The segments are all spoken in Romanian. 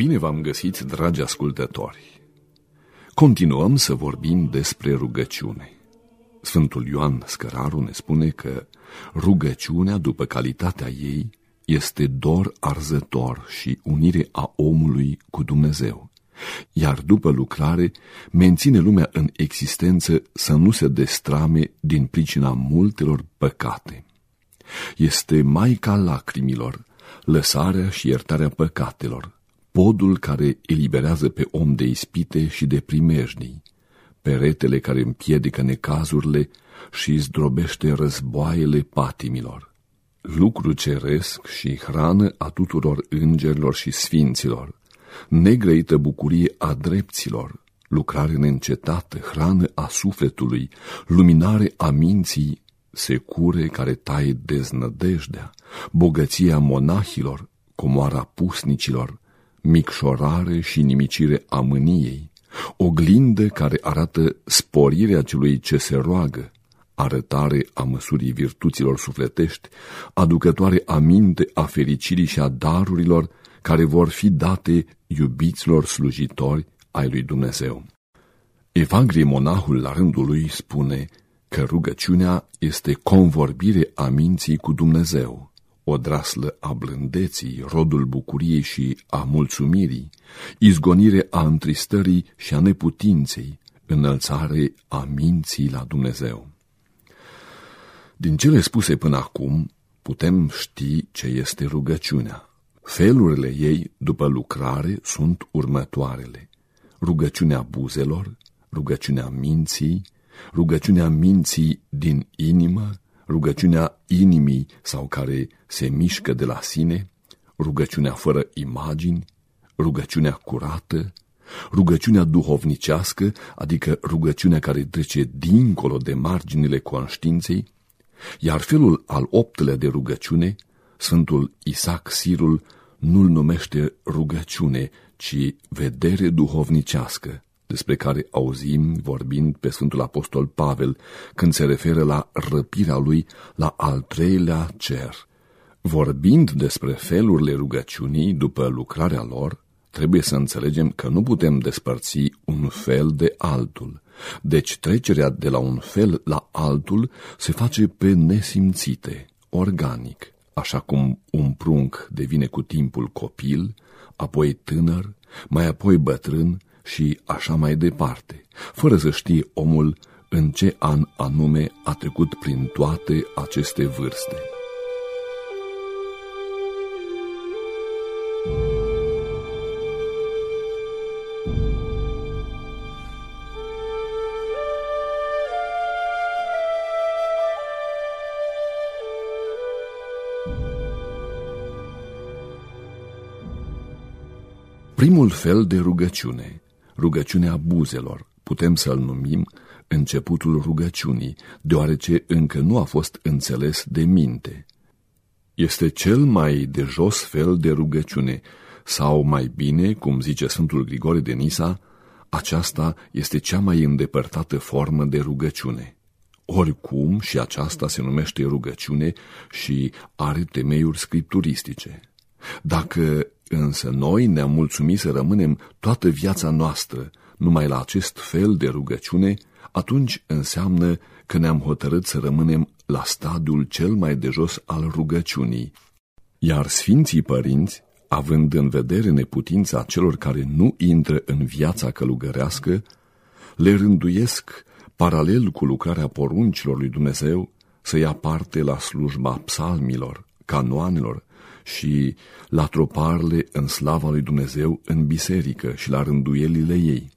Bine v-am găsit, dragi ascultători! Continuăm să vorbim despre rugăciune. Sfântul Ioan Scăraru ne spune că rugăciunea, după calitatea ei, este dor arzător și unire a omului cu Dumnezeu. Iar după lucrare, menține lumea în existență să nu se destrame din pricina multelor păcate. Este Maica lacrimilor, lăsarea și iertarea păcatelor, podul care eliberează pe om de ispite și de primejdii, peretele care împiedică necazurile și zdrobește războaiele patimilor, lucru ceresc și hrană a tuturor îngerilor și sfinților, negrăită bucurie a drepților, lucrare neîncetată, hrană a sufletului, luminare a minții, secure care taie deznădejdea, bogăția monahilor, comoara pusnicilor, micșorare și nimicire a mâniei, oglindă care arată sporirea celui ce se roagă, arătare a măsurii virtuților sufletești, aducătoare aminte a fericirii și a darurilor care vor fi date iubiților slujitori ai lui Dumnezeu. Evagrie monahul la rândul lui spune că rugăciunea este convorbire a minții cu Dumnezeu o draslă a blândeții, rodul bucuriei și a mulțumirii, izgonire a întristării și a neputinței, înălțare a minții la Dumnezeu. Din cele spuse până acum, putem ști ce este rugăciunea. Felurile ei, după lucrare, sunt următoarele. Rugăciunea buzelor, rugăciunea minții, rugăciunea minții din inimă, rugăciunea inimii sau care se mișcă de la sine, rugăciunea fără imagini, rugăciunea curată, rugăciunea duhovnicească, adică rugăciunea care trece dincolo de marginile conștiinței, iar felul al optelea de rugăciune, Sfântul Isaac Sirul nu-l numește rugăciune, ci vedere duhovnicească, despre care auzim vorbind pe Sfântul Apostol Pavel când se referă la răpirea lui la al treilea cer. Vorbind despre felurile rugăciunii după lucrarea lor, trebuie să înțelegem că nu putem despărți un fel de altul. Deci trecerea de la un fel la altul se face pe nesimțite, organic, așa cum un prunc devine cu timpul copil, apoi tânăr, mai apoi bătrân și așa mai departe, fără să știe omul în ce an anume a trecut prin toate aceste vârste. Primul fel de rugăciune rugăciunea buzelor, putem să-l numim începutul rugăciunii, deoarece încă nu a fost înțeles de minte. Este cel mai de jos fel de rugăciune, sau mai bine, cum zice Sfântul Grigore de Nisa, aceasta este cea mai îndepărtată formă de rugăciune. Oricum și aceasta se numește rugăciune și are temeiuri scripturistice. Dacă Însă noi ne-am mulțumit să rămânem toată viața noastră numai la acest fel de rugăciune, atunci înseamnă că ne-am hotărât să rămânem la stadiul cel mai de jos al rugăciunii. Iar Sfinții Părinți, având în vedere neputința celor care nu intră în viața călugărească, le rânduiesc, paralel cu lucrarea poruncilor lui Dumnezeu, să ia parte la slujba psalmilor, canoanelor, și la troparle în slava lui Dumnezeu în biserică și la rânduielile ei.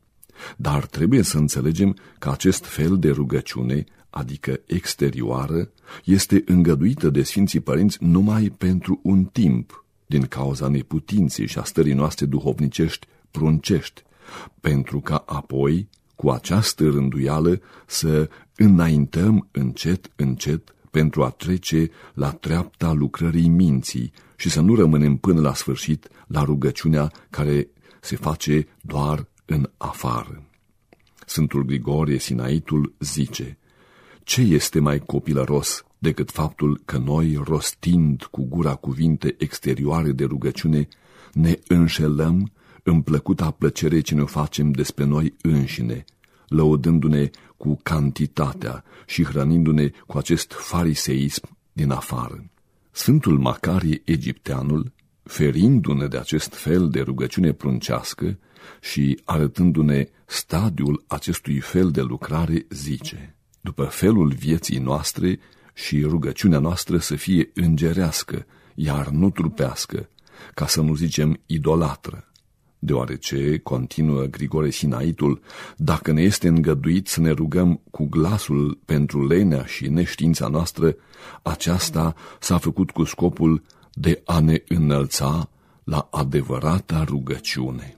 Dar trebuie să înțelegem că acest fel de rugăciune, adică exterioară, este îngăduită de Sfinții Părinți numai pentru un timp, din cauza neputinței și a stării noastre duhovnicești pruncești, pentru ca apoi, cu această rânduială, să înaintăm încet, încet, pentru a trece la treapta lucrării minții și să nu rămânem până la sfârșit la rugăciunea care se face doar în afară. Sfântul Grigorie Sinaitul zice, Ce este mai copilăros decât faptul că noi, rostind cu gura cuvinte exterioare de rugăciune, ne înșelăm împlăcuta plăcere ce ne facem despre noi înșine, lăudându-ne cu cantitatea și hrănindu-ne cu acest fariseism din afară. Sfântul Macarie egipteanul, ferindu-ne de acest fel de rugăciune pruncească și arătându-ne stadiul acestui fel de lucrare, zice, după felul vieții noastre și rugăciunea noastră să fie îngerească, iar nu trupească, ca să nu zicem idolatră, deoarece, continuă Grigore Sinaitul, dacă ne este îngăduit să ne rugăm cu glasul pentru lenea și neștiința noastră, aceasta s-a făcut cu scopul de a ne înălța la adevărata rugăciune.